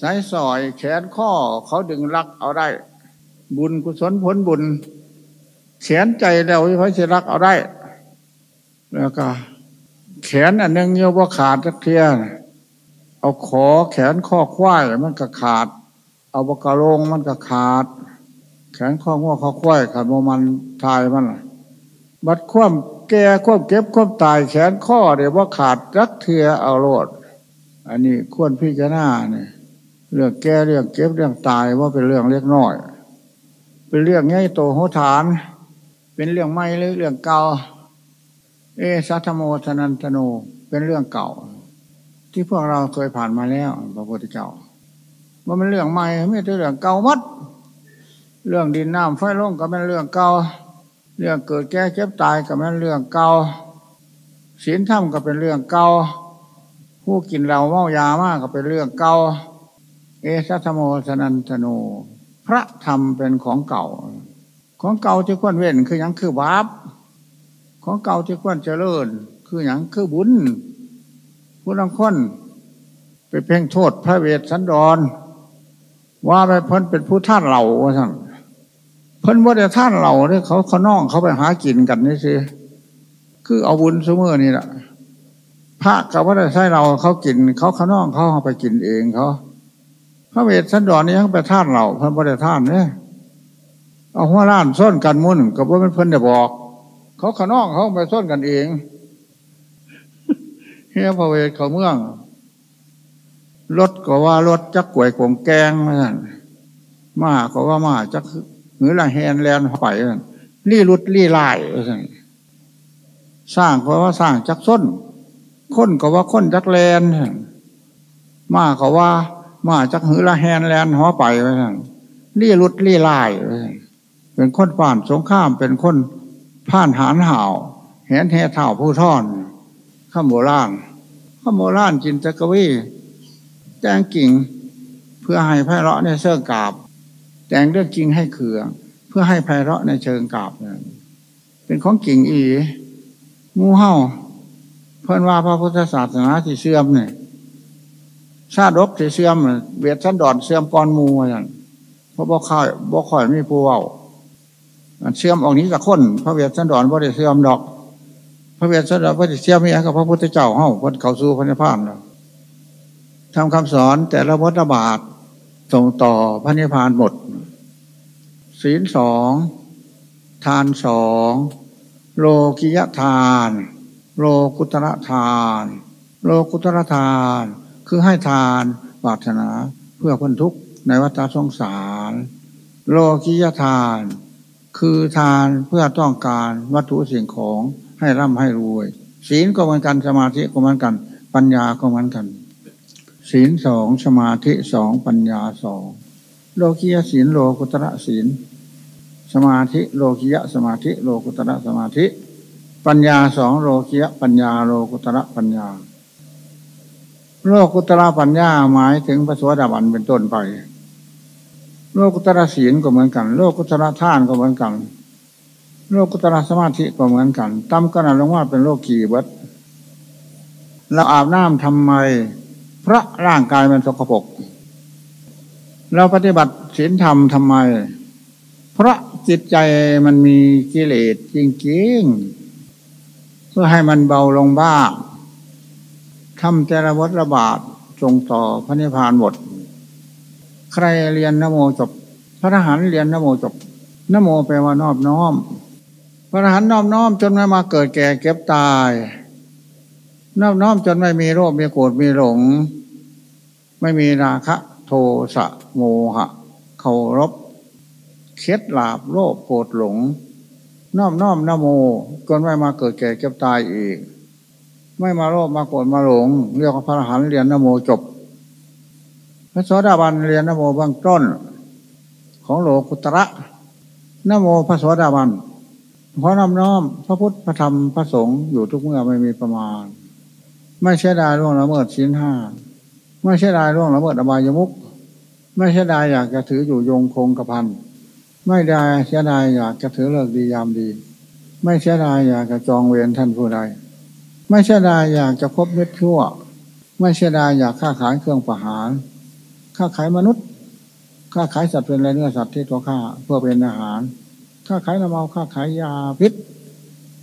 สายสอยแขนข้อเขาดึงรักเอาได้ บุญกุศลผลบุญแขนใจเราเขาจะรักเอาได้ แล้วก็ แขนอันนึงเยว่าขาดสักเทียเอาขอแขนข้อควายมันก็ขาด เอาบกระโลงมันก็ขาด แขนข้อง้อข้อควายขาดโมมันทายมันบัดคว่ำแก่คว่ำเก็บคว่ำตายแขนข้อเดี๋ยวว่าขาดรักเทียเอาโลด อันนี้ควรพิจารณาเนี่ย เรื่องแก่เรื่องเก็บเรื่องตายว่าเป็นเรื่องเล็กน้อย เป็นเรื่องง่ายโตโหฐาน เป็นเรื่องไม่หรือเรื่องเก่าเอสัทโมทนันตโนเป็นเรื่องเก่า ที่พวกเราเคยผ่านมาแล้วพระพุทธเจ้าว่ามันเรื่องใหม่ไม่ใช่เรื่องเก่ามัดเรื่องดินน้ำไฟลงก็เป็นเรื่องเก่าเรื่องเกิดแก่เก็บตายก็เป็นเรื่องเก่าศีลธรรมก็เป็นเรื่องเก่าผู้กินเหล้าเมายามากก็เป็นเรื่องเก่า เอสัทโมสนันตโน พระธรรมเป็นของเก่า ของเก่าที่ควรเว้นคืออยังคือบาปของเก่าที่ควรเจริญ คืออย่างคือบุญผู้ลังคนไปเพ่งโทษพระเวทสันดร ว่าไปพ้นเป็นผู้ท่านเหล่าว่าสั่งเพิ่นว่าแต่ท่านเหล่าเนี่ยเขาเขาน้องเขาไปหากินกันนี่สิคือเอาบุญเสมอนี่แหละพระกับว่าได้ใช่เราเขากิน เขาเขาน้องเขาเอาไปกินเองเขา พระเวทสันดรนี่ยังไปท่านเหล่าเพิ่นว่าแต่ท่านเนี่ยเอาหัวล้านส้นกันมุ่นกับว่าเป็นเพิ่นจะบอก เขาขนองเขาไปส้นกันเองเฮียพระเวทเขาเมืองรถก็ว่ารถจักกวยกงแกงมาสั่นมาก็ว่ามาจักหรือละแฮนแลนไปรี่รุดรี่ลายสั่นสร้างก็ว่าสร้างจักส้นค้นก็ว่าค้นจักแลนมาก็ว่า มาจักหือละแฮนแลนหอไปสั่นรี่รุดรี่ลายเป็นคนป่านสงข้ามเป็นคนผ่านหานห่าวเห็นแห่เท่าผู้ท่อนข้ามโบราณข้ามโบราณจินตะกวีแจ้งกิ่ง เพื่อให้ไพเราะในเชิงกาบแจ้งเรื่องจริงให้เขือ เพื่อให้ไพเราะในเชิงกาบเป็นของกิ่งอีมูเห่าเพื่อนว่าพระพุทธศาสนาที่เสื่อมเนี่ย ชาติรบที่เสื่อมเวียดชันดอนเสื่อมกอนมูอย่างเพราะบ่ค่อยบ่ค่อยไมีผู้เว้าเชื่อมออกนี้กับคน พระเวทสันดรพระเดชเชื่อมดอก พระเวทสันดรพระเดชเชื่อมมีกับพระพุทธเจ้าเฮ้าคนเขาสู้พระนิพพานแล้วทำคำสอนแต่ละวัฏบาทส่งต่อพระนิพพานหมด ศีลสองทานสองโลกิยทาน โลกุตระทาน โลกุตระทาน คือให้ทานปรารถนาเพื่อพ้นทุกข์ในวัฏสงสาร โลกิยทาน คือทานเพื่อต้องการวัตถุสิ่งของให้ร่ำให้รวย ศีลก็เหมือนกันสมาธิก็เหมือนกัน ปัญญาก็เหมือนกัน ศีลสองสมาธิสองปัญญาสองโลกียศีลโลกุตระศีล สมาธิโลกียสมาธิ โลกุตระสมาธิ ปัญญาสองโลกียปัญญาโลกุตระปัญญา โลกุตระปัญญาหมายถึงพระสวสดาบันเป็นต้นไป โลกุตระศีลก็เหมือนกัน โลกุตระท่านก็เหมือนกัน โลกุตระสมาธิก็เหมือนกันตั้มก็นันลงว่าเป็นโลกีวัดเราอาบน้ำทำไม พระร่างกายมันสกปรกเราปฏิบัติศีลธรรมทำไม เพราะจิตใจมันมีกิเลสจริงๆเพื่อให้มันเบาลงบ้าง ทำแต่ละวัฏระบาดส่งต่อพระนิพพานหมด ใครเรียนนโมจบ พระทหารเรียนนโมจบนโมแปลว่านอบน้อม พระทหารนอบน้อมจนไม่มาเกิดแก่เก็บตาย นอบน้อมจนไม่มีโรคมีโกรธมีหลง ไม่มีราคะ โทสะโมหะเคารพเคล็ดลาบโลภโกรธหลงน้อมน้อมนโมจนไม่มาเกิดแก่เก็บตายอีก ไม่มาโลภมาโกรธมาหลง เรียกว่าพระทหารเรียนนโมจบ พระโสดาบันเรียนนโมเบื้องต้น ของโลกุตระนโมพระโสดาบันเพราะน้อมน้อม พระพุทธพระธรรมพระสงฆ์อยู่ทุกเมื่อไม่มีประมาณ ไม่ใช่ได้ร่วงละเมิดชิ้นห้าไม่ใช่ได้ร่วงละเมิดอบายมุกไม่ใช่ได้อยากจะถืออยู่ยงคงกระพันไม่ได้เสียดายอยากจะถือเลิกดียามดี ไม่เสียดายอยากจะจองเวรท่านผู้ใด ไม่เสียดายอยากจะคบเม็ดชั่ว ไม่เสียดายอยากฆ่าขายเครื่องประหาร ค้าขายมนุษย์ ค้าขายสัตว์เป็นไรเนื้อสัตว์ที่ตัวฆ่าเพื่อเป็นอาหาร ค้าขายน้ำเมาค้าขายยาพิษ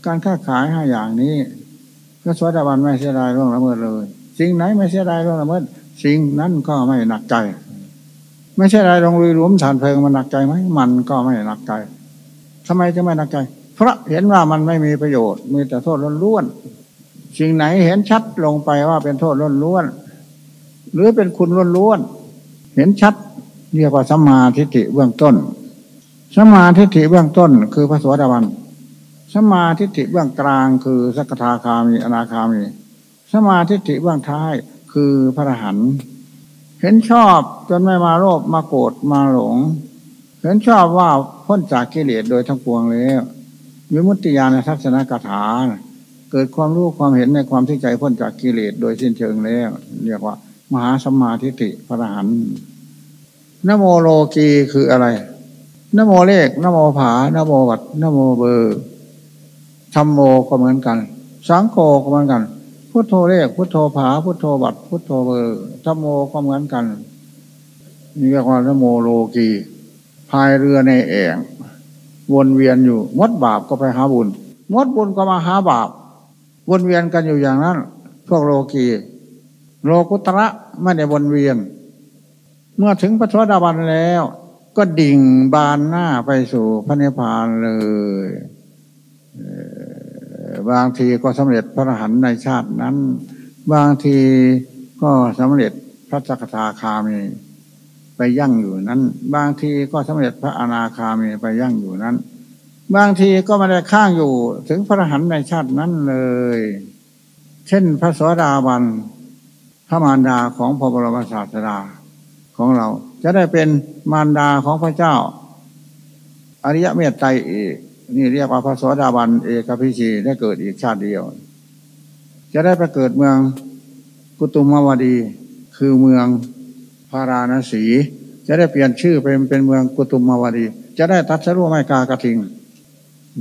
การค้าขายห้าอย่างนี้พระสวัสดิบาลไม่เสียดายร่วงละเมิดเลย สิ่งไหนไม่เสียดายร่วงละเมิด สิ่งนั้นก็ไม่หนักใจ ไม่ใช่อะไรลงลุยหลุมฐานเพลิงมันหนักใจไหมมันก็ไม่หนักใจทำไมจะไม่หนักใจ เพราะเห็นว่ามันไม่มีประโยชน์ มีแต่โทษล้วนๆ สิ่งไหนเห็นชัดลงไปว่าเป็นโทษล้วนๆหรือเป็นคุณล้วนๆเห็นชัดเรียกว่าสัมมาทิฏฐิเบื้องต้นสัมมาทิฏฐิเบื้องต้น คือพระสวัสดิวันสัมมาทิฏฐิเบื้องกลางคือสักทาคามีอนาคามีสัมมาทิฏฐิเบื้องท้ายคือพระรหันต์เห็นชอบจนไม่มาโลภมาโกรธมาหลง เห็นชอบว่าพ้นจากกิเลสโดยทั้งปวงแล้ววิมุตติญาณทัศนกถา เกิดความรู้ความเห็นในความที่ใจพ้นจากกิเลสโดยสิ้นเชิงแล้ว เรียกว่า มหาสัมมาทิฏฐิพระรหันต์นโมโลกีคืออะไรนโมเลขนโมผานโมวัดนโมเบอร์ธัมโมก็เหมือนกัน สังโฆก็เหมือนกัน พุทโธเลข พุทโธผา พุทโธบัดพุทโธเบอร์ธรรมโมก็เหมือนกันนี่เรียกว่านโมโลกีพายเรือในแอ่งวนเวียนอยู่มดบาปก็ไปหาบุญมดบุญก็มาหาบาป วนเวียนกันอยู่อย่างนั้น พวกโลกีโลกุตระไม่ได้วนเวียน เมื่อถึงพระสวัสดิบาลแล้ว ก็ดิ่งบานหน้าไปสู่พระนิพพานเลยบางทีก็สำเร็จพระอรหันต์ในชาตินั้น บางทีก็สำเร็จพระจักทาคามีไปยั่งอยู่นั้น บางทีก็สำเร็จพระอนาคามีไปยั่งอยู่นั้น บางทีก็ไม่ได้ข้างอยู่ ถึงพระหันต์ในชาตินั้นเลย เช่นพระสวสดาบันพระมารดาของพระบรมศาสดาของเรา จะได้เป็นมารดาของพระเจ้า อริยะเมตไตรเอกนี่เรียกว่าพระสวสดาบันเอกพิชีได้เกิดอีกชาติเดียว จะได้ไปเกิดเมืองกุตุมวดี คือเมืองพาราณสี จะได้เปลี่ยนชื่อเป็นเป็นเมืองกุตุมวดี จะได้ตัดสรุไม่กากระทิง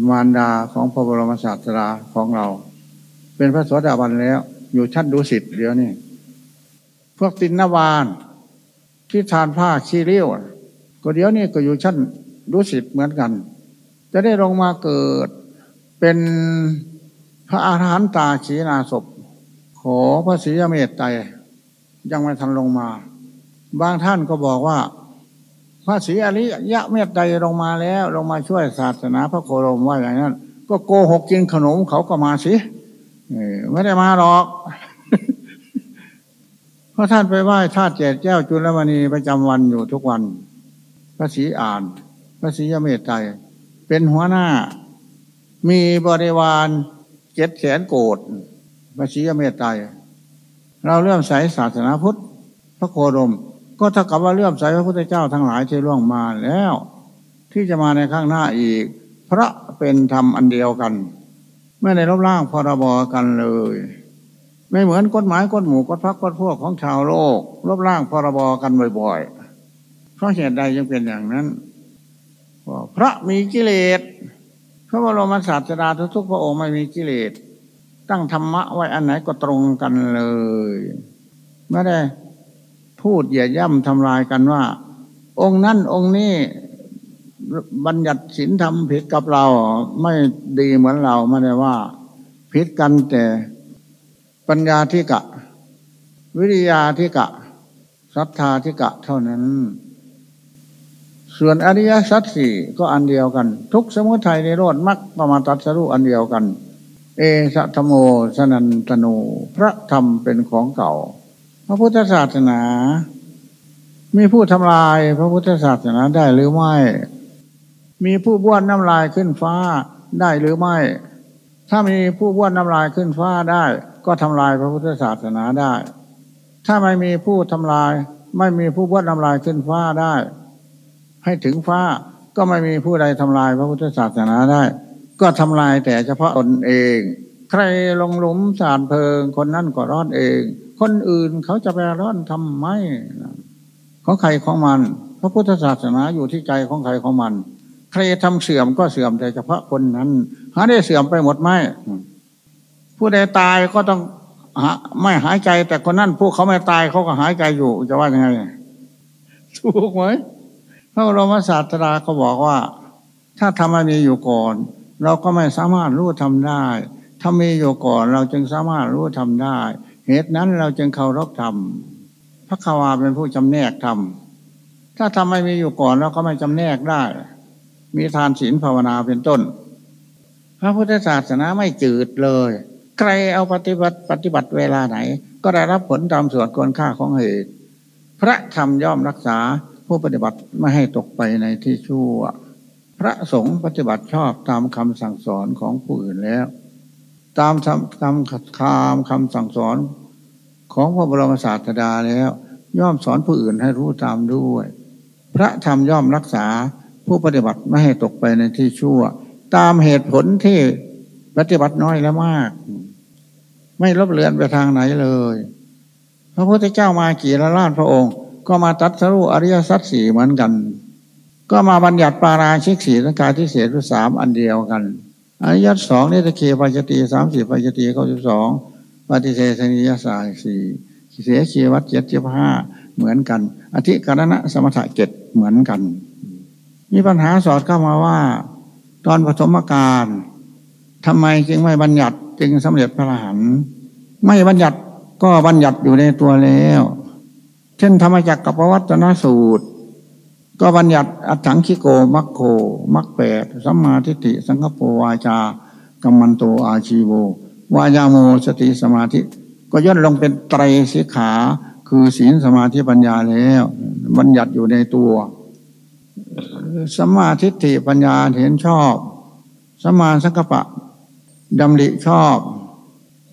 มารดาของพระบรมศาสดาของเรา เป็นพระสวสดาบันแล้ว อยู่ชั้นดุสิตเดียวนี่พวกตินนาวานที่ทานผ้าขี้เลี้ยวก็เดี๋ยวนี้ก็อยู่ชั้นรู้สิทธิเหมือนกัน จะได้ลงมาเกิดเป็นพระอาหารตาขีนาศพ ขอพระศรีเมตไตรยังไม่ทันลงมา บางท่านก็บอกว่า พระศรีอริยะเมตไตรลงมาแล้วลงมาช่วยศาสนาพระโครมว่าอย่างนั้น ก็โกหกกินขนมเขาก็มาสิไม่ได้มาหรอกพราะท่านไปไหว้ธาตุเจดแก้วจุลมณีประจำวันอยู่ทุกวัน พระศรีอ่าน พระศรียเมตไตรเป็นหัวหน้า มีบริวารเจ็ดแสนโกดพระศรียเมตไตรเราเลื่อมใสศาสนาพุทธ พระโคดม ก็เท่ากับว่าเลื่อมใสพระพุทธเจ้าทั้งหลายที่ล่วงมาแล้ว ที่จะมาในข้างหน้าอีกเพราะเป็นธรรมอันเดียวกัน ไม่ได้ลบล้างพรบกันเลย ไม่เหมือนกฎหมายกฎหมู่กฎพักกฎพวกของชาวโลก ลบล้างพรบกันบ่อยๆเพราะเหตุใดยังเป็นอย่างนั้นเพราะมีกิเลสพระบรมศาสดาทุกพระองค์ไม่มีกิเลสตั้งธรรมะไว้อันไหนก็ตรงกันเลย ไม่ได้ พูดเหยียดย่ำทำลายกันว่า องค์นั้นองค์นี้บัญญัติศีลธรรมผิดกับเรา ไม่ดีเหมือนเราไม่ได้ว่าผิดกันแต่ปัญญาธิกะ วิริยาธิกะศรัทธาธิกะเท่านั้น ส่วนอริยสัจสี่ก็อันเดียวกัน ทุกสมุทัยในโลดมักประมาตัสรุอันเดียวกัน เอสัตโมสนันตโนพระธรรมเป็นของเก่า ระพุทธศาสนา มีผู้ทำลายพระพุทธศาสนาได้หรือไม่ มีผู้บ้วนน้ำลายขึ้นฟ้าได้หรือไม่ ถ้ามีผู้บ้วนน้ำลายขึ้นฟ้าได้ ก็ทำลายพระพุทธศาสนาได้ ถ้าไม่มีผู้ทำลาย ไม่มีผู้บ้วชทำลายขึ้นฟ้าได้ ให้ถึงฟ้าก็ไม่มีผู้ใดทำลายพระพุทธศาสนาได้ ก็ทำลายแต่เฉพาะตนเอง ใครลงหลุมสารเพลิงคนนั้นก็รอนเอง คนอื่นเขาจะไปร้อนทำไมของใครของมัน พระพุทธศาสนาอยู่ที่ใจของใครของมัน ใครทำเสื่อมก็เสื่อมแต่เฉพาะคนนั้น หาได้เสื่อมไปหมดไหมผู้ใดตายก็ต้องไม่หายใจ แต่คนนั้นผู้เขาไม่ตายเขาก็หายใจอยู่ จะว่ายังไงถูกไหมพระบรมศาสดาก็บอกว่า ถ้าทำมันมีอยู่ก่อน เราก็ไม่สามารถรู้ทำได้ถ้ามีอยู่ก่อน เราจึงสามารถรู้ทำได้ เหตุนั้นเราจึงเคารพธรรมพระขาวาเป็นผู้จำแนกธรรมถ้าทำไม่มีอยู่ก่อนเราก็ไม่จำแนกได้ มีทานศีลภาวนาเป็นต้น พระพุทธศาสนาไม่จืดเลย ใครเอาปฏิบัติปฏิบัติเวลาไหน ก็ได้รับผลตามส่วนควรค่าของเหตุ พระธรรมย่อมรักษาผู้ปฏิบัติไม่ให้ตกไปในที่ชั่ว พระสงฆ์ปฏิบัติชอบตามคำสั่งสอนของผู้อื่นแล้ว ตามคำคำคำคำสั่งสอนของพระบรมศาสดาแล้ว ย่อมสอนผู้อื่นให้รู้ตามด้วย พระธรรมย่อมรักษาผู้ปฏิบัติไม่ให้ตกไปในที่ชั่ว ตามเหตุผลที่ปฏิบัติน้อยและมาก ไม่ลบเลือนไปทางไหนเลย พระพุทธเจ้ามากี่ละล้านพระองค์ ก็มาตัดสรุอริยสัจสี่เหมือนกัน ก็มาบัญญัติปาราชิกสี่สังกายที่เสียทุสามอันเดียวกัน อริยสัจสองนิตะเคปัจติสามสี่ปัจติเก้าสิบสองปฏิเสธนิยสายสี่เสียชีวัตเจ็ดเจ็ดห้าเหมือนกัน อธิการณะสมถะเจ็ดเหมือนกัน มีปัญหาสอดเข้ามาว่า ตอนปฐมกาลทำไมจึงไม่บัญญัติจึงสำเร็จพระอรหันต์ไม่บัญญัติก็บัญญัติอยู่ในตัวแล้ว เช่นธรรมจักรกับวัตนสูตร ก็บัญญัติอัถังคิโกมัคโคมัคแปดสัมมาทิฏฐิสังคโปวาจากัมมันโตอาชีโววายาโมสติสมาธิ ก็ย่นลงเป็นไตรสิกขา คือศีลสมาธิปัญญาแล้ว บัญญัติอยู่ในตัวสมาธิฏฐิปัญญาเห็นชอบสมาสังกปะดำริชอบ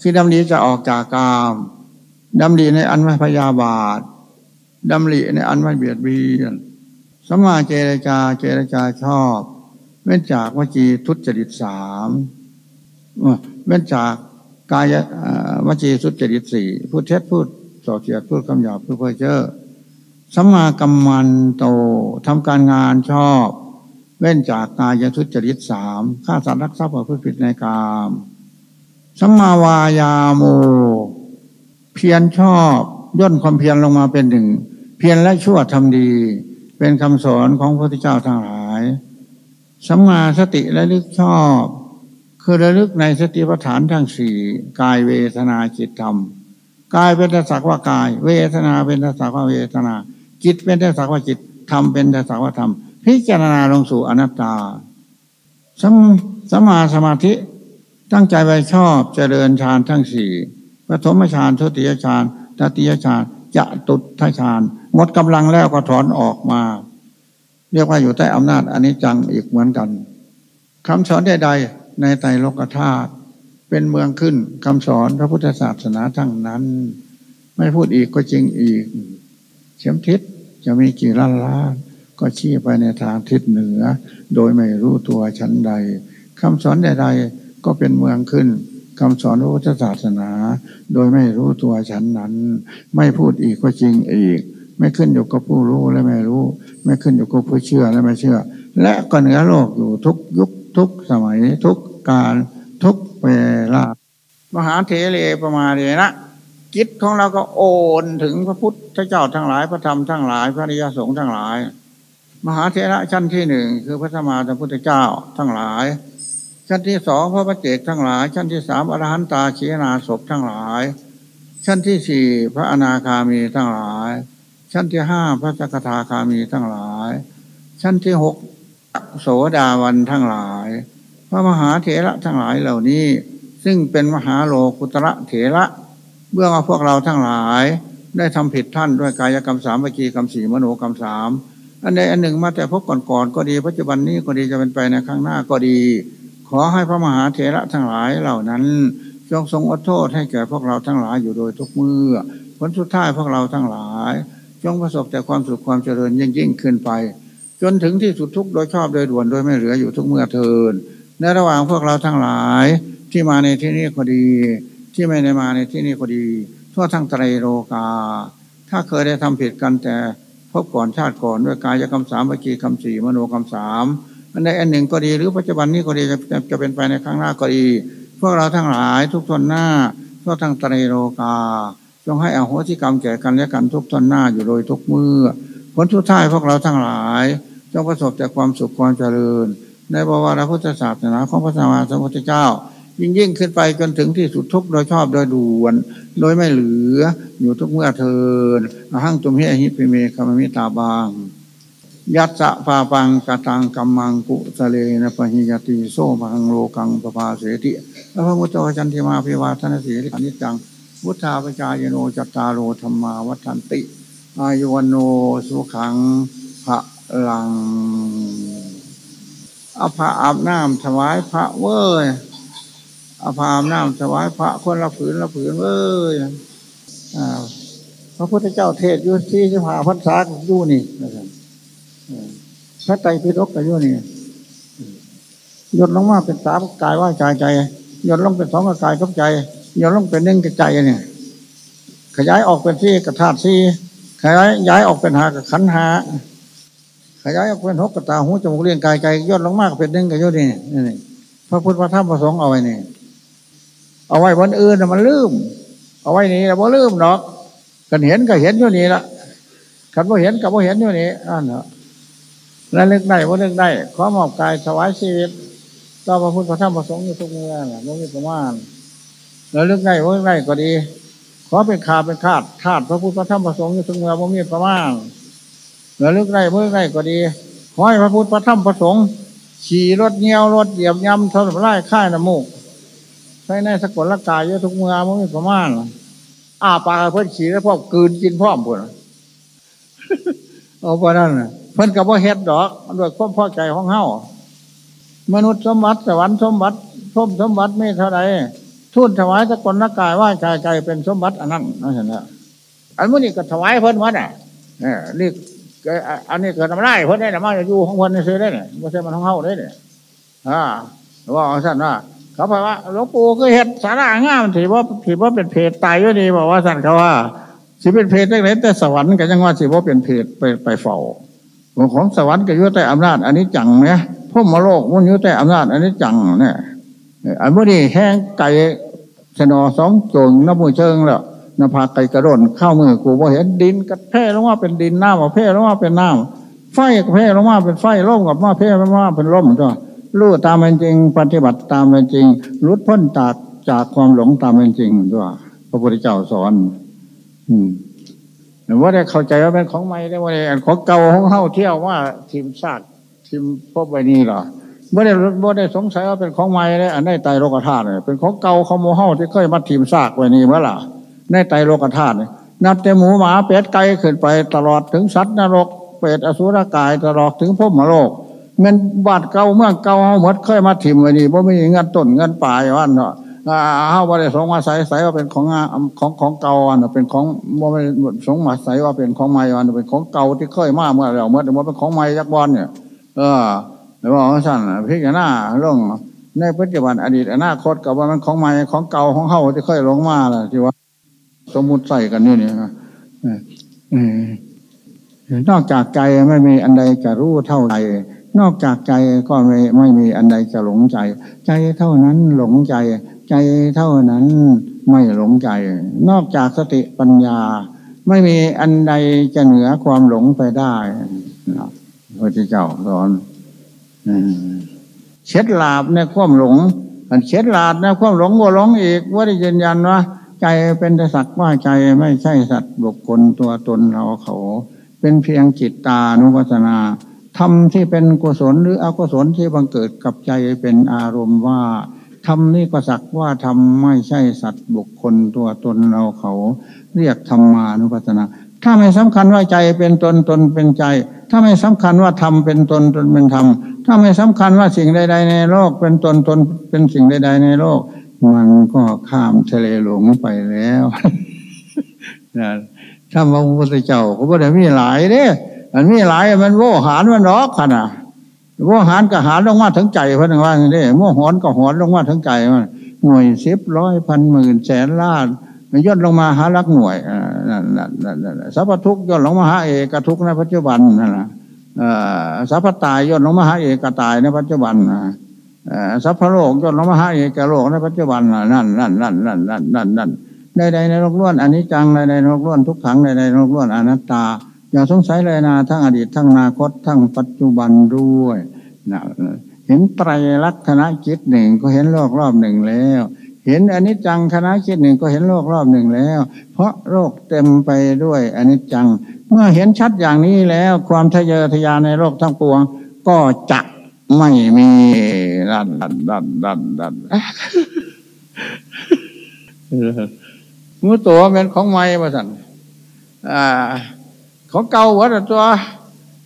คือดำริจะออกจากกามดำริในอันไม่พยาบาทดำริในอันไม่เบียดเบียน สัมมาเจรจาเจรจาชอบ เว้นจากวจีทุจริตสามเว้นจากกายวจีทุจริตสี่พูดเท็จพูดส่อเสียดพูดคำหยาบพูดเพ้อเจ้อสัมมากัมมันโตทำการงานชอบ เว้นจากกายทุจริตสามฆ่าสัตว์รักทรัพย์ประพฤติผิดในกามสัมมาวายาโม เพียรชอบ ย่นความเพียรลงมาเป็นหนึ่ง เพียรและชั่วทำดี เป็นคำสอนของพระพุทธเจ้าทั้งหลายสัมมาสติและลึกชอบ คือระลึกในสติปัฏฐานทั้งสี่กายเวทนาจิตธรรมกายเป็นแต่สักว่ากาย เวทนาเป็นแต่สักว่าเวทนา จิตเป็นแต่สักว่าจิตธรรมเป็นแต่สักว่าธรรมพิจารณาลงสู่อนัตตาสมสมาสมาธิตั้งใจไว้ชอบเจริญฌานทั้งสี่ปฐมฌานทุติยฌานตติยฌาน จะตุทฌานหมดกำลังแล้วก็ถอนออกมา เรียกว่าอยู่ใต้อำนาจอันนี้จังอีกเหมือนกันคำสอนใดๆในไตรโลกธาตุเป็นเมืองขึ้นคำสอนพระพุทธศาสนาทั้งนั้น ไม่พูดอีกก็จริงอีก เข็มทิศจะมีกี่ล้านล้านก็ชี้ไปในทางทิศเหนือ โดยไม่รู้ตัวชั้นใดคำสอนใดๆก็เป็นเมืองขึ้น คำสอนพระพุทธศาสนา โดยไม่รู้ตัวชั้นนั้น ไม่พูดอีกก็จริงอีก ไม่ขึ้นอยู่กับผู้รู้และไม่รู้ ไม่ขึ้นอยู่กับผู้เชื่อและไม่เชื่อ และก็เหนือโลกอยู่ทุกยุคทุกสมัยทุกการทุกเวลามหาเถเรประมาเรนะจิตของเราก็โอนถึงพระพุทธเจ้าทั้งหลายพระธรรมทั้งหลาย พระริยสงฆ์ทั้งหลาย มหาเถระชั้นที่หนึ่งคือพระสมมาสัมพุทธเจ้าทั้งหลาย ชั้นที่สองพระปเจกทั้งหลาย ชั้นที่สามอรหันตาชีนาศพทั้งหลาย ชั้นที่สี่พระอนาคามีทั้งหลาย ชั้นที่ห้าพระสกทาคามีทั้งหลาย ชั้นที่หกโสดาวันทั้งหลาย พระมหาเถระทั้งหลายเหล่านี้ ซึ่งเป็นมหาโลกุตระเถระเบื้องพวกเราทั้งหลาย ได้ทำผิดท่านด้วยกายกรรมสามวิจีกรรมสี่มโนกรรมสามอันใดอันหนึ่งมาแต่พบก่อนๆก็ดีปัจจุบันนี้ก็ดีจะเป็นไปในข้างหน้าก็ดี ขอให้พระมหาเถระทั้งหลายเหล่านั้นจงทรงอดโทษให้แก่พวกเราทั้งหลายอยู่โดยทุกเมื่อผลสุดท้ายพวกเราทั้งหลาย จงประสบแต่ความสุขความเจริญยิ่งยิ่งขึ้นไป จนถึงที่สุดทุกโดยชอบโดยด่วนโดยไม่เหลืออยู่ทุกเมื่อเทินในระหว่างพวกเราทั้งหลายที่มาในที่นี้ก็ดี ที่ไม่ได้มาในที่นี้ก็ดี ทั่วทั้งไตรโลกา ถ้าเคยได้ทำผิดกันแต่พบก่อนชาติก่อนด้วยกายกรรมสามวิจีกรรมสี่มโนกรรมสาม อันใดอันหนึ่งก็ดีหรือปัจจุบันนี้ก็ดีจะจะเป็นไปในครั้งหน้าก็ดีพวกเราทั้งหลายทุกทนหน้าทั่วทั้งตรีโลกาจงให้อโหสิกรรมแก่กันและกันทุกทนหน้าอยู่โดยทุกเมื่อผลสุดท้ายพวกเราทั้งหลายจงประสบแต่ความสุขความเจริญ ในบวรพุทธศาสนาของพระสัมมาสัมพุทธเจ้า ยิ่งยิ่งขึ้นไปจนถึงที่สุดทุกโดยชอบโดยด่วน โดยไม่เหลืออยู่ทุกเมื่อเทินหั่งตุมเฮหิปิเมคามมิตาบาง ยัตสะปาปังกตังกัมมังกุสเลนะปะหิยติโซมังโลกังปภาเสติพระพุทธวจันติมาพิวาทนสีริอนิจจังวุฒาปจายโนจัตตาโรธรรมาวัฏันติ อายุวันโนสุขังพระลังอภาอาบน้ำถวายพระเว้ยอภาอาบน้ำถวายพระคนละผืนละผืนเว้ยพระพุทธเจ้าเทศยุที่จะพาพันษาอยู่นี่นะครับ พระไตรปิฎกกับยุนี่ยดลงมาเป็นสามกายว่าใจใจยดลงเป็นสองกายกับใจยดลงเป็นหนึ่งกับใจเนี่ยขยายออกเป็นที่กระธาตุที่ขยายย้ายออกเป็นหากับขันหาขยายออกเป็นหกกระตาหูจมูกเลี้ยงกายใจยดลงมากเป็นหนึ่งกับยุนี่นี่พระพุทธพระธรรมพระสงฆ์เอาไว้นี่เอาไว้วันอื่นมันลืม เอาไว้นี่แล้วบ่ลืมหรอกกันเห็นก็เห็นอยู่นี่ละกันบ่เห็นกับบ่เห็นอยู่นี่อ่านเถอะ และเลึกได้ว่าเลึกได้ ขอมอบกายถวายชีวิตต่อพระพุทธพระธรรมพระสงฆ์อยู่ทุกเมื่อนะไม่มีประมาณแล้วเลึกได้ว่าเลึกได้ก็ดี ขอเป็นขาเป็นขาดขาดพระพุทธพระธรรมพระสงฆ์อยู่ทุกเมื่อไม่มีประมาณแล้วเลึกได้ว่าเลึกได้ก็ดีขอให้พระพุทธพระธรรมพระสงฆ์ขี่รถเงี้ยวรถเหยียบย่ำทำร้ายค่ายน้ำมูกใช้ในสกุลกายเยอะทุกเมื่อไม่มีประมาณอาปากเพื่อนขี่แล้วพ่อกืนกินพ่อมพุ่นเอาไปนั่นนะ เพิ่นกับว่าเฮ็ดดอกด้วยความพอใจของเฮามนุษย์สมบัติสวรรค์สมบัติพรมสมบัติไม่เท่าไรทุ่นถวายสกุลกกายว่าใจใจเป็นสมบัติอันนั้นนั่นเห็นไหมอันนี้ก็ถวายเพิ่นวัดอะนี่ยนี่อันนี้เกิดทำไรเพิ่นได้แต่มาอยู่ของเพิ่นซื้อได้เนี่ยไม่ใช่มันของเฮาได้เนี่ยอ่าว่าสั่นว่าเขาบอกว่าหลวงปู่ก็เห็ดสาระง่ามถือว่าถือว่าเป็นเพศตายก็ดีบอกว่าสั่นเขาว่าสิเป็นเพศได้เลยแต่สวรรค์ก็ยังว่าสิว่าเป็นเพศไปไปเฝ้า ของสวรรค์ก็ยุ่แต่อำนาจอันนี้จังเนี่ยพุ่มมโลกมันยุ่แต่อำนาจอันนี้จังเนี่ยอันนี้แห้งไก่ชนอสองจงน้ำมือเชิงแล้วนภาไก่กระโดนเข้ามือกูบ่เห็นดินกระแพ่ลงว่าเป็นดินน้ำมาแพ่ลงว่าเป็นน้ำไฟกระแพ่ลงว่าเป็นไฟร่มกับว่าแพ่ลงว่าเป็นร่มก็รู้ตามเป็นจริง ปฏิบัติตามเป็นจริงรุดพ้นจากจากความหลงตามเป็นจริงด้วยพระพุทธเจ้าสอน อืม ว่าได้เข้าใจว่าเป็นของใหม่ได้ว่าได้ของเก่าของเฮาเที่ยวว่าทีมชาติทีมพบใบนี้หรอว่าได้ว่าได้สงสัยว่าเป็นของใหม่ได้อันได้ไตโลกธาตุเป็นของเก่าของโมเฮาที่เคยมาทีมซากไว้นี่เมื่อล่ะในไตโลกธาตุนับแต่หมูหมาเป็ดไก่ขึ้นไปตลอดถึงสัตว์นรกเป็ดอสุรกายตลอดถึงพบมโลกเงินบาทเก่าเมื่อเก่าเฮาหมดเคยมาถิ่มไว้นี่เพราะไม่มีเงินต้นเงินปลายวันเนาะ เฮาบ่ได้สงมาใส่ใส่ว่าเป็นของของของเก่าอันเป็นของบ่ไม่สงมาใส่ว่าเป็นของใหม่อันเป็นของเก่าที่เคยมาเมื่อแล้วเมื่อมันเป็นของใหม่ยักบอลเนี่ย เออแล้วบอกสั่นพิจารณาเรื่องในปัจจุบันอดีตอนาคตกับว่ามันของใหม่ของเก่าของเฮาที่เคยลงมาแหละที่ว่า สมมุติใส่กันนี่เนี่ยนอกจากใจไม่มีอันใดจะรู้เท่าใจนอกจากใจก็ไม่ไม่มีอันใดจะหลงใจ ใจเท่านั้นหลงใจ ใจเท่านั้นไม่หลงใจ นอกจากสติปัญญา ไม่มีอันใดจะเหนือความหลงไปได้พระเจ้าสอนเช็ดลาบในความหลงเช็ดลาบในความหลงก็หลงอีกว่าได้ยืนยันว่าใจเป็นแต่สักว่าใจไม่ใช่สัตว์บุคคลตัวตนเราเขา เป็นเพียงจิตตานุปัสนาธรรมที่เป็นกุศลหรืออกุศลที่บังเกิดกับใจเป็นอารมณ์ว่า รรมนี้ก็สักว่าธรรมไม่ใช่สัตว์บุคคลตัวตนเราเขาเรียกธรรมานุปัสสนา ถ้าไม่สำคัญว่าใจเป็นตนตนเป็นใจ ถ้าไม่สำคัญว่าธรรมเป็นตนตนเป็นธรรม ถ้าไม่สำคัญว่าสิ่งใด ๆ ในโลก เป็นตนตนเป็นสิ่งใด ๆ ในโลก มันก็ข้ามทะเลหลวงไปแล้วนะถ้าพระพุทธเจ้าก็บ่ได้มีหลายเด้มันมีหลายมันโวหารมันรอกขนาด โวหารก็หารลงมาถึงใจเพื่อนว่านี่โมหอนก็หอนลงมาถึงใจมันหน่วยสิบร้อยพันหมื่นแสนล้านมันย่นลงมาหารักหน่วยนั่นนั่นนั่นสัพพทุกย่นลงมาหาเอกทุกในปัจจุบันนั่นแหละสัพพตายย่นลงมาหาเอกตายในปัจจุบันสัพพโลกย่นลงมาหาเอกโลกในปัจจุบันนั่นนั่นนั่นนั่นนั่นนั่นนั่นใดในโลกล้วนอันนี้จังใดในโลกล้วนทุกขังใดในโลกล้วนอนัตตา อย่าสงสัยเลยนะทั้งอดีตทั้งอนาคตทั้งปัจจุบันด้วยนะเห็นไตรลักษณะจิตหนึ่งก็เห็นโลกรอบหนึ่งแล้ว เห็นอนิจจังคณะจิตหนึ่งก็เห็นโลกรอบหนึ่งแล้ว เพราะโลกเต็มไปด้วยอนิจจัง เมื่อเห็นชัดอย่างนี้แล้ว ความทะเยอทะยานในโลกทั้งปวง ก็จะไม่มีดันดันดันดันดันมือตัวเป็นของไม้มาสั่นอ่า ของเก่าวัดตัว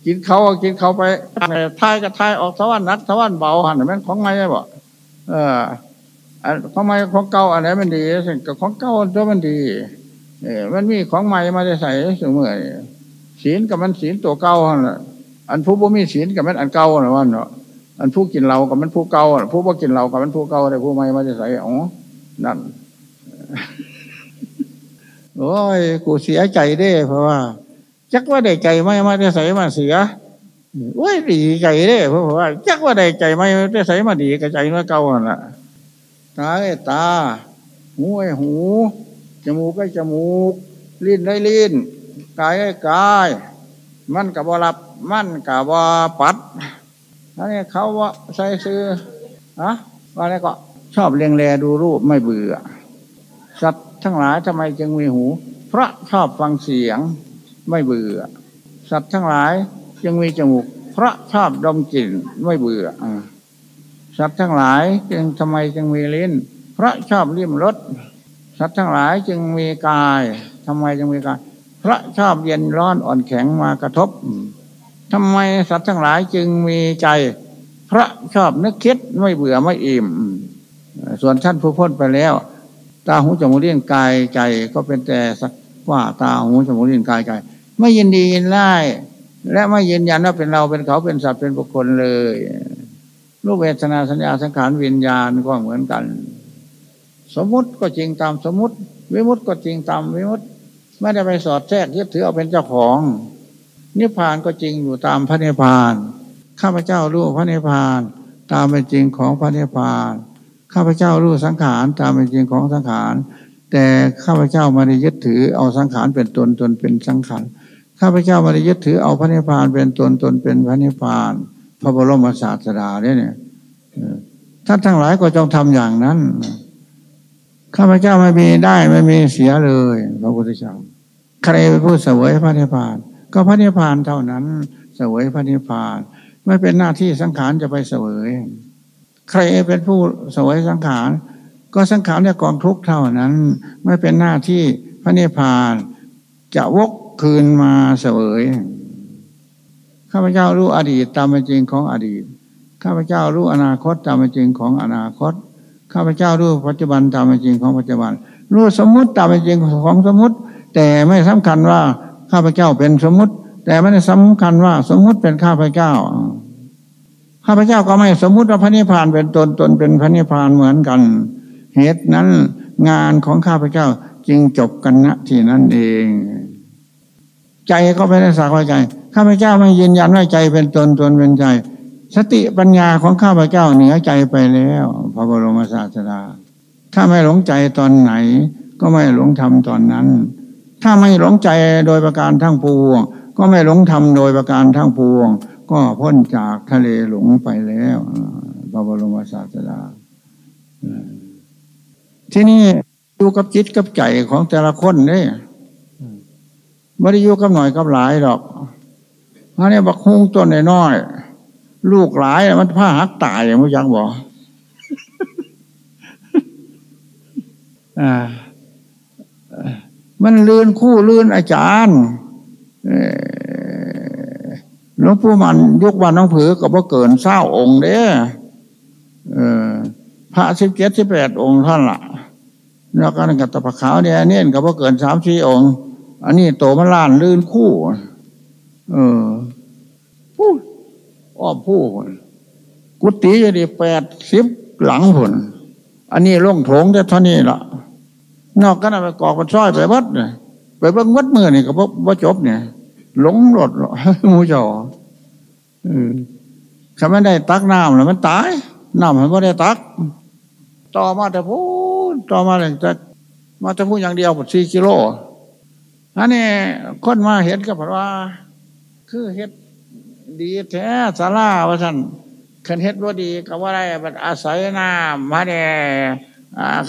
กินเขากินเขาไปท้ายก็ท้ายออกสวรรค์นักสวรรค์เบาหันเป็นของไม้บ่เออของไม้ของเก่าอันไหนมันดีสิ่งกับของเก่าตัวมันดีเออมันมีของใหม่มาได้ใส่เสมอศีลกับมันศีลตัวเก่าอันผู้บ่มีศีลกับมันอันเก่านะว่าเนาะอันผู้กินเรากับมันผู้เก่าผู้บ่กินเรากับมันผู้เก่าแต่ผู้ใหม่มาได้ใส่อ๋อนั่นโอ้ยกูเสียใจได้เพราะว่า จักว่าได้ใจไม่มาได้ใส่มาเสียโอ้ยดีใจได้เพราะว่า จักว่าได้ใจไม่ได้ใส่มาดีกับใจเมื่อเก่าน่ะ ตาไอ้ตา หูไอ้หู จมูกไอ้จมูก ลิ้นไอ้ลิ้น กายไอ้กาย มันกับบรับมันกับบปัดอันนี้เขาว่าใส่ซื้ออะว่าอะไรก็ชอบเลียงแลดูรูปไม่เบื่อ สัตว์ทั้งหลายทำไมจึงมีหู เพราะชอบฟังเสียง ไม่เบื่อ สัตว์ทั้งหลายจึงมีจมูก เพราะชอบดมกลิ่นไม่เบื่อสัตว์ทั้งหลายจึงทำไมจึงมีลิ้น เพราะชอบลิ้มรสสัตว์ทั้งหลายจึงมีกายทำไมจึงมีกาย เพราะชอบเย็นร้อนอ่อนแข็งมากระทบทำไมสัตว์ทั้งหลายจึงมีใจ เพราะชอบนึกคิดไม่เบื่อไม่อิ่มส่วนท่านผู้พ้นไปแล้ว ตาหูจมูกเลี้ยงกายใจก็เป็นแต่สักว่าตาหูจมูกเลิ้นกายใจ ไม่ยินดียินไล่และไม่ยืนยันว่าเป็นเราเป็นเขาเป็นสัตว์เป็นบุคคลเลยรูปเวทนาสัญญาสังขารวิญญาณก็เหมือนกัน สมมุติก็จริงตามสมมุติ วิมุติก็จริงตามวิมุติไม่ได้ไปสอดแทรกยึดถือเอาเป็นเจ้าของ นิพพานก็จริงอยู่ตามพระนิพพานข้าพเจ้ารู้พระนิพพาน ตามเป็นจริงของพระนิพพานข้าพเจ้ารู้สังขารตามเป็นจริงของสังขาร แต่ข้าพเจ้ามาได้ยึดถือเอาสังขารเป็นตนตนเป็นสังขาร ข้าพเจ้ามาได้ยึดถือเอาพระนิพพานเป็นตนตนเป็นพระนิพพาน พระบรมศาสดาเนี่ยท่านทั้งหลายก็จงทำอย่างนั้นข้าพเจ้าไม่มีได้ไม่มีเสียเลย พระพุทธเจ้าใครเป็นผู้เสวยพระนิพพาน ก็พระนิพพานเท่านั้นเสวยพระนิพพาน ไม่เป็นหน้าที่สังขารจะไปเสวย ใครเป็นผู้เสวยสังขารก็สังขารเนี่ยกองทุกเท่านั้น ไม่เป็นหน้าที่พระนิพพาน จะวก คืนมาเสวยข้าพเจ้ารู้อดีตตามเป็นจริงของอดีต ข้าพเจ้ารู้อนาคตตามเป็นจริงของอนาคต ข้าพเจ้ารู้ปัจจุบันตามเป็นจริงของปัจจุบัน รู้สมมุติตามเป็นจริงของสมมุติ แต่ไม่สำคัญว่าข้าพเจ้าเป็นสมมุติ แต่ไม่ได้สำคัญว่าสมมุติเป็นข้าพเจ้า ข้าพเจ้าก็ไม่สมมุติว่าพระนิพพานเป็นตนตนเป็นพระนิพพานเหมือนกัน เหตุนั้นงานของข้าพเจ้าจึงจบกันณที่นั้นเอง ใจก็ไม่ได้สักว่าใจข้าพเจ้าไม่ยืนยันว่าใจเป็นตนตนเป็นใจ สติปัญญาของข้าพเจ้าเหนือใจไปแล้วพระบรมศาสดาถ้าไม่หลงใจตอนไหน ก็ไม่หลงธรรมตอนนั้น ถ้าไม่หลงใจโดยประการทั้งปวง ก็ไม่หลงธรรมโดยประการทั้งปวง ก็พ้นจากทะเลหลงไปแล้วพระบรมศาสดาที่นี่อยู่กับจิตกับใจของแต่ละคนเนี่ย ไม่ได้อยู่กับหน่อยกับหลายหรอกอันนี้บักฮุงต้นน้อยลูกหลายมันผ้าหักตายอย่างมุยังบอกมันลื่นคู่ลื่นอาจารย์หลวงปู่มันยกวันน้องผือก็บ่เกินเศร้าองค์เด้พระสิบเจ็ดสิบแปดองค์ท่านละ่ะแล้วก็กับตะปะขาวเนี่ยเนี่ยกับว่าเกินสามสี่องค์ อันนี้โตมันล้านลื่นคู่ เออผู้อ้อมผู้กุฏิจะดีแปดสิบหลังผลอันนี้ล่งโถงแต่เท่านี้ละนอกกันไปกอกกันซ้อยไปวัดเนี่ยไปเบิ้งวัดมือนี่กับว่าจบเนี่ย หลงหลดมูจ่อเขาไม่ได้ตักน้ำแล้วมันตายน้ำมันไม่ได้ตัก ต่อมาแต่พูดต่อมาเลยจะมาจะพูดอย่างเดียวหมดสี่กิโล อันนี้คนมาเห็นก็เพราะว่า คือเฮ็ดดีแท้สาราว่าท่านขันเฮ็ดว่าดีก็ว่าได้บัดอาศัยน้ำมาเนี่ย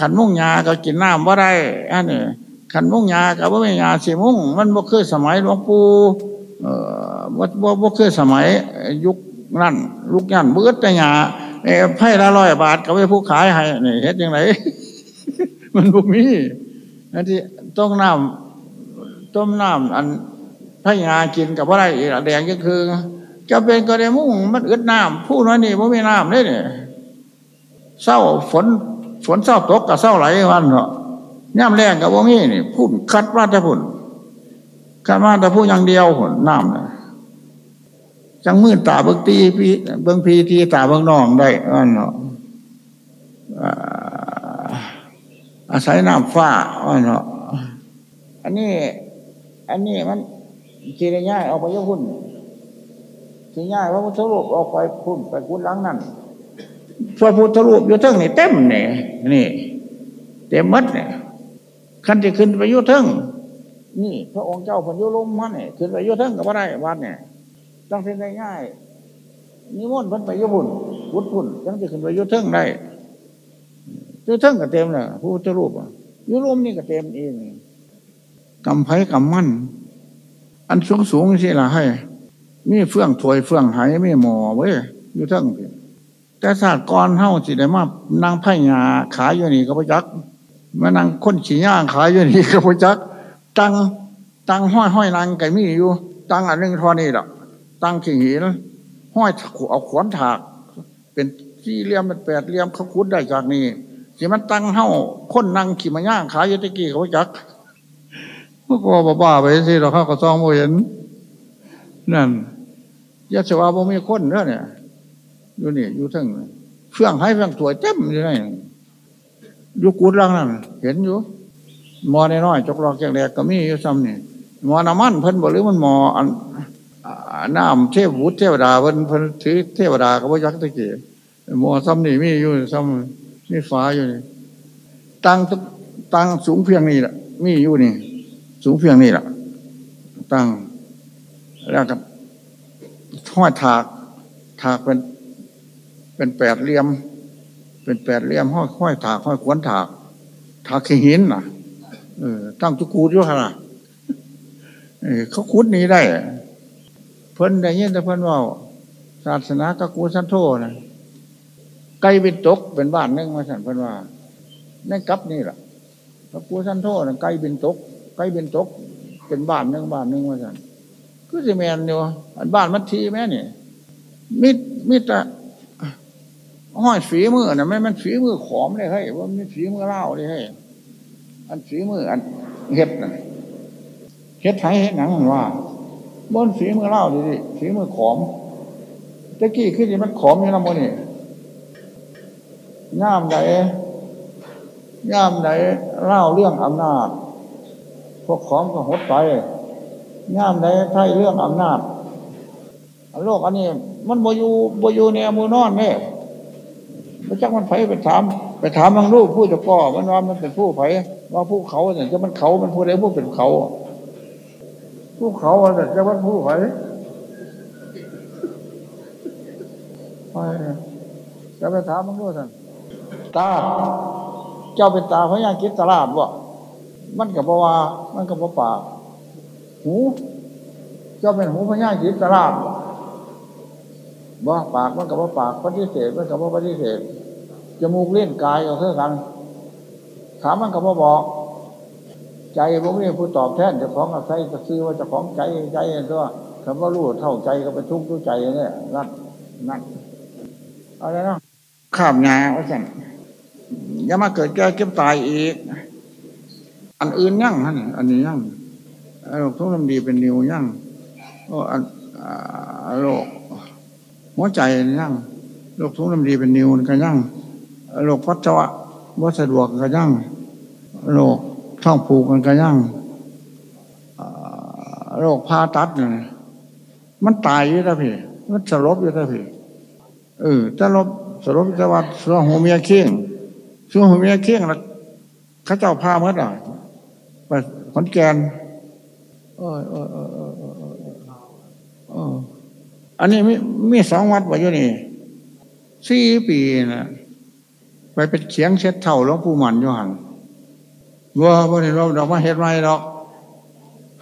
ขันมุ่งยาก็กินน้ำว่าได้อันนี้ขันมุ่งยาก็ว่าไม่ยาสีมุ่ง มันบ่คือสมัยหลวงปู่เอ่อบ่บ่บ่คือสมัยยุคนั่นลูกยันเบิดแต่ยาเอ้ไพ่ละร้อยบาทก็ไปผู้ขายให้นี่เฮ็ดยังไงมันบ่มีอันที่ต้องน้ำ ต้มน้ำอันพยากินกับว่าไรอีกแดงก็คือจะเป็นก็ได้มุ่งมันอึดน้ำผู้น้อยนี่มันไม่น้ำเลยเนี่ยเศร้าฝนฝนเศร้าตกกับเศร้าไหลวันเนาะย่ำแรงกับว่ามีนี่พุ่นคัดมาแต่พุ่นคัดมาแต่ผู้อย่างเดียวหุ่นน้ำนะจังมืดตาเบิงตีพีเบิงพีทีตาเบิงนองได้อันเนาะอาศัยน้ำฟ้าอันเนาะอันนี้ อันนี้มันจีรย่ายเอาไปยกหุ่นจีง่ายว่าพุทธรูปเอาไปพุ่นไปกุดล้างนั่นส่วนพุทธรูปอยู่เทิงนี่เต็มเนี่ยนี่เต็มมัดเนี่ยขันจะขึ้นไปยุทธงนี่ พระองค์เจ้าพญุลมมันเนี่ยขึ้นไปยุทธงก็ไม่ได้วัดเนี่ยต้งเส้นได้ง่ายนิมนต์พันไปยุบุญวุฒิพุ่นต้องจะขึ้นไปยุทธงได้ยุทธงก็เต็มเลยพระพุทธรูปยุลมนี่ก็เต็มเอง กำไพ่กำมั่น อันสูงสูงสิละให้ มีเฟื่องถวยเฟื่องหายมีหมอเว้ยอยู่ทั้งแต่ศาสตร์กรเฮาสิได้มานางไพ่งาขายอยู่นี่ก็พจักมานั่งค้นขี่ย่างขายอยู่นี่ก็พจัก ตังตังห้อยห้อยนางไก่มีอยู่ ตังอันนึงทอนี่หรอกตังขี่หินห้อยเอาขวานถาก เป็นที่เลี่ยมเป็นแปดเลี่ยมเขาคุดได้จากนี้สิมันตังเฮาค้นนั่งขี่มาย่างขายอยู่ตะกี้เขาจัก พวกก็บ้าไปสิเราเข้าก็ซองโมเห็น นั่นยาสวาบ่มีคนเด้อเนี่ยอยู่นี่อยู่ทั้งเฟื่องให้เฟื่องถวยเต็มอยู่ไหนอยู่กูดล่างนั่นเห็นอยู่มอน้อยจกรอกแกงแดกก็มีอยู่ซ้ำนี่มอน้ำมันเพิ่นบอกหรือมันมออันน้ำเทพวุฒิเทวดาเพิ่นเพิ่นถือเทวดาก็บ่ยักตะเกียมอซ้ำนี่มีอยู่ซ้ำนี่ฟ้าอยู่นี่ตั้งตั้งสูงเพียงนี่แหละมีอยู่นี่ สูงเพียงนี่แหละตั้งแล้วกับห้อยถาก ถากเป็น เป็นแปดเหลี่ยม เป็นแปดเหลี่ยมห้อยห้อยถากห้อยขวนถาก ถากขี้หินน่ะเออตั้งจุกูดอยู่ขนาดเขาคุดนี้ได้ เพิ่นได้ยินแต่เพิ่นว่าศาสนากกูสันโธนะไกลเป็นตกเป็นบ้านนึงมาสั่นเพิ่นว่านั่นกับนี่แหละกกูสันโธนะไกลเป็นตก ไกลเป็นตก เป็นบ้านหนึ่งบ้านหนึ่งมาสั่นก็จะแมนอยู่อันบ้านมันทีแม่เนี่ยมิดมิดอะห้อยฝีมือนะไม่มันฝีมือขอมเลยเฮ้ยว่ามันฝีมือเล่าเลยเฮ้ยอันฝีมืออันเห็ดนะเห็ดไทยเห็ดหนังว่าบนฝีมือเล่าดิฝีมือขอมตะกี้ขึ้นที่มันขอมอยู่นะโมนี่ย่ามใดย่ามใดเล่าเรื่องอำนาจ พวกขอมก็หดไปย่ามใดไทยเรื่องอำนาจโลกอันนี้ มันบอยู่บอยู่ในมือนอนเนี่ยพระเจ้ามันไผไปถาม ไปถามบางรูปผู้จะก่อมันว่ามันเป็นผู้ไผว่าผู้เขาเนี่ยจะมันเขามันผู้ใดผู้เป็นเขา ผู้เขาแต่จะมันผู้ไผไปจะไปถามบางรูปท่านตา เจ้าเป็นตาพระยาคิดตลาดวะ มันกับว่า มันกับว่าปาก หูเจ้าเป็นหูพญาจิตตลาดบ่ปากมันกับว่าปากปฏิเสธมันกับว่าปฏิเสธจมูกเล่นกายก็เท่ากันถามมันกับว่าบอก ใจผมไม่ผู้ตอบแทนจะของอะไรจะซื้อว่าจะของใจใจตัวคำว่ารู้เท่าใจก็ไปทุกข์ทุกใจเนี่ยนั่นนั่นอะไรนะข้ามงาว่าสั่นอย่ามาเกิดแก่เก็บตายอีก อันอื่นยั่งฮะอันนี้ยั่งโรคทุกข์ลำดีเป็นนิวยั่งโอ้โรคหัวใจยั่งโรคทุกข์ลำดีเป็นนิวกันยั่งโรคปัสสาวะว่าสะดวกกันยั่งโรคท้องผูกกันกันยั่งโรคพาตัดเนี่ยมันตายอยู่แล้วพี่มันสลบอยู่แล้วพี่เออถ้าลบสลบจะว่าส่วนหัวเมียเคียงส่วนหัวเมียเคียงแล้วข้าเจ้าพาเมื่อไหร่ ไปขอนแก่นเออเออเออเออเออเอออันนี้มีมีสองวัดวะอยู่นี่สี่ปีนะไปเป็นเสียงเช็ดเท่าหลวงปู่มันอยู่หันว่าบ่ได้เราดอกมาเฮ็ดไรหรอก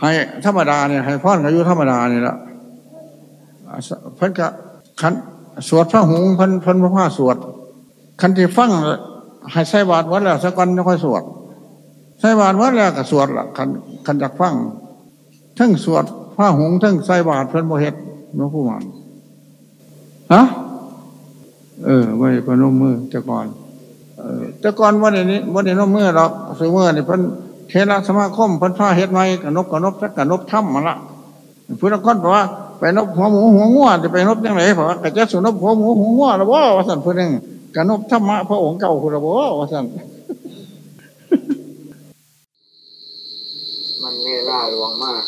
ให้ธรรมดาเนี่ยให้พ่อนกับยุธรรมดาเนี่ยละเพิ่นก็คันสวดพระหงเพิ่นเพิ่นพระผ้าสวด คันที่ฟังให้ใส่บาตรวัดแล้วสักวันจะค่อยสวดใส่บาตรวัดแล้วก็สวดละคันคันจากฟังทั้งสวดพระหงทั้งใส่บาตรเพิ่นโมเฮ็ดหลวงปู่มันฮะเออไม่พนมมือแต่ก่อนเออแต่ก่อนวันนี้วันนี้นมมือหรอกซื้อมือนี่เพิ่นเทระสมาคมเพิ่นผ้าเฮ็ดไว้กับนบกับนบสักกับนบถ้ำมาละเพุทธคนบอกว่าไปนบหัวหมูหัวงัวจะไปนบยังไงเพราะว่ากระเจ้าสุนบหัวหมูหัวงัวแล้วว่าว่าสันเพื่อนกับนบธรรมะพระองค์เก่าคุณละบ่ว่าสัน มันเวลาลวงมาก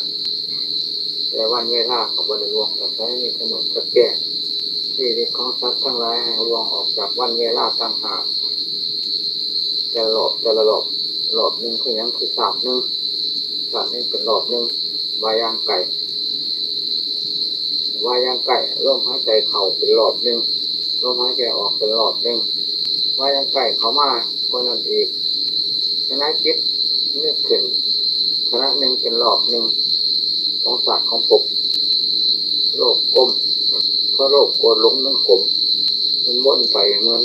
แต่วันเวลาของบริวงแต่ใช้มีกำหนดจะแก้ชีวิตของสัตว์ทั้งหลายให้ลวงออกจากวันเวลาต่างหากแต่หลบแต่ละหลบหลบหนึ่งคือยังคือสามหนึ่งสามนี่เป็นหลบหนึ่งวายางไก่วายางไก่ร่มหายใจเข่าเป็นหลบหนึ่งร่มหายใจออกเป็นหลบหนึ่งวายางไก่เขามาคนนั้นอีกคณะคิดนึกขึ้น คณะหนึ่งเป็นหลอบหนึ่งของศาสตร์ของผมโลกกลมเพราะโลกโกดหลงนั่งกลมมันว่นไปเหมือน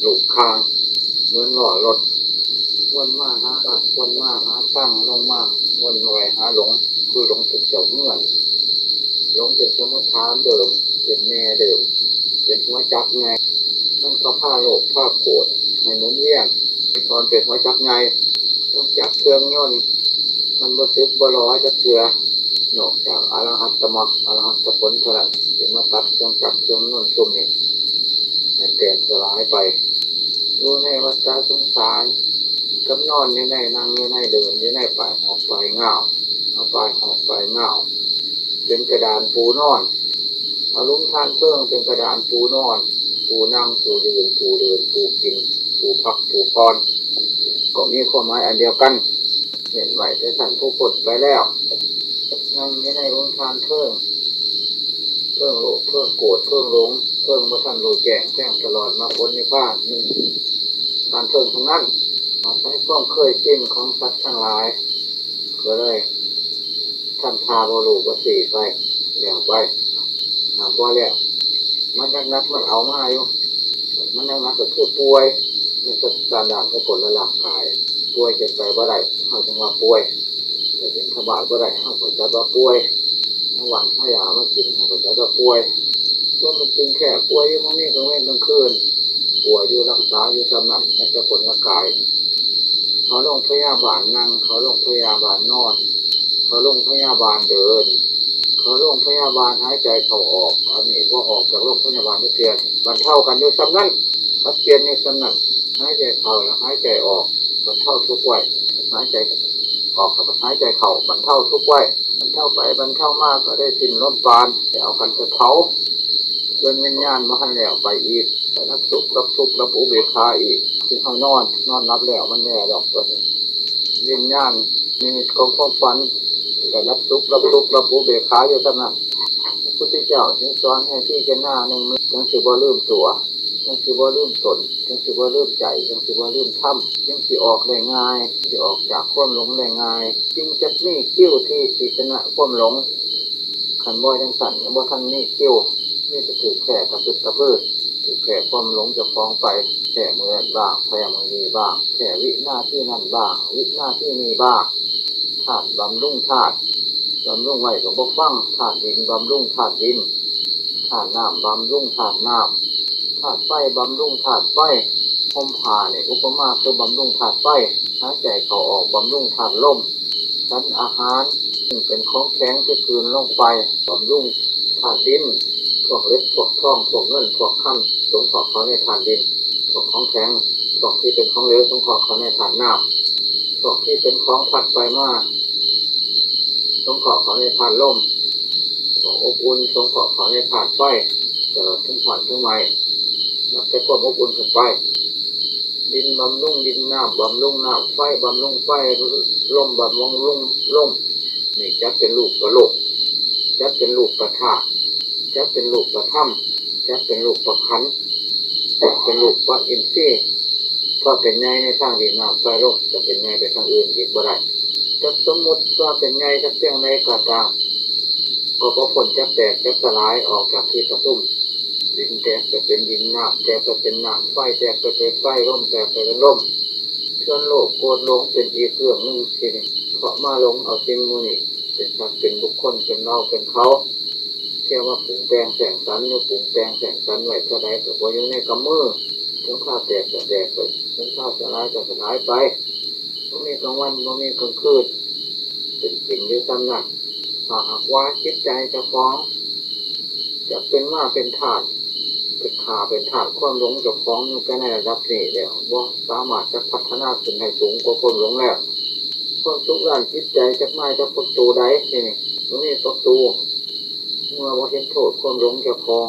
หลูกคาง เหมือนหล่อรถว่นมาหาอักวนมาหาตั้งลงมาว่นไปหาหลง คือหลงเป็นเจ้าเงื่อนหลงเป็นสมุทฐานเดิม เป็นแม่เดิม เป็นหัวจักไงนั่นก็ผ้าโลกผ้าโกรธให้หมุนเวียนตอนเป็นหัวจักไงต้องจับเครื่องย่นต์ มันบ่ซึกบ่ร้อยจะเชื่อนอกจากอรหัตตมรรคอรหัตตผลเท่านั้นถึงมาตัดเครื่องจับเครื่องย่นชุ่มนี่ให้แตกสลายไปอยู่ในวัฏสงสารกำนอนอยู่ในนั่งอยู่ในเดินอยู่ในป่ายหอกป่ายเงาเอาป่ายหอกป่ายเงาเป็นกระดานปูนอนเอาลุ้มทานเครื่องเป็นกระดานปูนอน ปูนั่งปูเดินปูเดินปูกิน ปูพักปูพรก็มีความหมายอันเดียวกัน เห็นไหวได้สั่นผู้กดไปแล้วนั่งไม่ในองค์ทานเครื่งเครื่งโลเครื่งโกรธเครื่องหลงเครื่องมาท่านโลแก่งแจ้งตลอดมาพ้นในภาคหนึ่งทานเครื่องทั้งนั้นมาใช้ความเคยชินของสัตว์ทั้งหลายก็เลยท่านพาบรูกสีไปเลี้ยงไปหาว่าแล้วมันนักนักมันเอามาอยู่มันนักนักก็คือป่วยนี่ก็การด่างก็ผลละหลักกาย ป่วยเกินไปบ่ได้เขาจึงว่าป่วยแต่เป็นขบาดบ่ได้เขาก็จว่าป่วยเมื่อวานข้ายามากินเขาก็จว่าป่วยก็มันกินแค่ป่วยอยู่มันนี่กลางวันกลางคืนป่วยอยู่รักษาอยู่สำนักในจะผลกาย เขาลงพยาบาลนั่ง เขาลงพยาบาลนอน เขาลงพยาบาลเดิน เขาลงพยาบาลหายใจเขาออก อันนี้ว่าออกจากโรงพยาบาลไม่เพียนมันเท่ากันอยู่สำนักเขาเปลี่ยนในสำนัก หายใจเข้าแล้วหายใจออกบรรเทาทุกวัยหายใจออกกับหายใจเข่าบรรเทาทุกวัยบรรเทาไปบรรเทามากก็ได้สิ้นลมปานจะเอากันไปเผาจนวิญญาณมาหันแล้วไปอีกรับสุขรับทุกข์รับอุเบกขาอีกที่เขานอน นอนรับแล้วมันแน่ดอกตัว วิญญาณมีมิตของความฝันแต่รับสุขรับทุกรับอุเบกขาอยู่ตั้งนั้นพระพุทธเจ้าจึงสอนให้พี่เจหน้าหนึ่งมือจังสิบ่ลืมตัวจังสิบ่ลืมตนจังสิบ่ลืมใจจังสิบ่ลืมถ้ำจังสิออกได้ง่ายสิออกจากความหลงได้ง่ายจึงจะนี่คิ้วที่สิชนะความหลงขันบ่อยจังสั่นบ่ทันนี่คิ้ว นี่จะถือแข่กระสุดกระเพื่อถือแข่ความหลงจะฟ้องไปแข่เมื่อบ้างแข่มือนี้บ้างแข่วิหน้าที่นั่นบ้าง วิหน้าที่นี้บ้างธาตุบำรุงธาตุบำรุงไว้กับบกฟังธาตุดินบำรุงธาตุดินธาตุน้ำบำรุงธาตุน้ำธาตุไฟบำรุงธาตุไฟหมผ่าเนี่ยอุปมาคือบำรุงธาตุไฟหายใจเขาออกบำรุงธาตุลมชั้นอาหารซึ่งเป็นของแข็งที่คืนลงไปบำรุงธาตุดิน วกเล็บพวกท้องพวกเงินพวกข้ามสงเคราะเขาในธาตุดินพวกของแข็งพวกที่เป็นของเหลวสงเคราะเขาในธาตุน้ำพวกที่เป็นของผัดไปมากสงเคราะเขาในธาตุลมของอบอุ่นสงเคราะเขาในธาตุไฟตลอดทั้งผ่อนทั้งไม้นับแต่ความอบอุ่นขึ้นไป ดินบำรุงดินน้ำบำรุงน้ำไฟบำรุงไฟลมบำรุงลมลมนี่จะเป็นลูกประโลกจะเป็นลูกประทา จะเป็นลูกประถ้ำจะเป็นลูกประคันจะเป็นลูกประอินทรีย์พอเป็นไงในทางดีน้ำไฟโลกจะเป็นไงไปทางอื่นอีกบ่ได้จะสมมติว่าเป็นไงจะเพียงในกาตามก็เพราะผลจะแตกจะสลายออกจากที่ประตุ่มดินแตกไปเป็นดินน้ำแตกไปเป็นน้ำไฟแตกไปเป็นไฟร่มแตกไปเป็นร่มเชื่อโลกโกนลงเป็นอีกเรื่องหนึ่งทีนี้เพราะมาลงเอาสิ่งมูนี่เป็นสัตว์เป็นบุคคลเป็นเราเป็นเขา เที่ยวว่าปุ๋งแปลงแสงสันหรือปุ๋งแปลงแสงสันไว้ก็ได้แต่ว่าอยู่ในกำมือเรื่องข้าวแตกจะแตกไปเรื่องข้าวสลายจะสลายไปมันมีกลางวันมันมีกลางคืนเป็นสิ่งที่ตำหนักถ้าหากว่าจิตใจจะฟ้อง จะเป็นมาเป็นถาดเป็นขาเป็นถาดความหลงจะฟ้องก็ในระดับนี้แล้วว่าสามารถจะพัฒนาขึ้นให้สูงกว่าความหลงแล้วความทุกข์ด้านจิตใจจะไม่จะประตูใดนี่มันมีประตู เมื่อว่เห็นโทษความหลงจะฟ้อง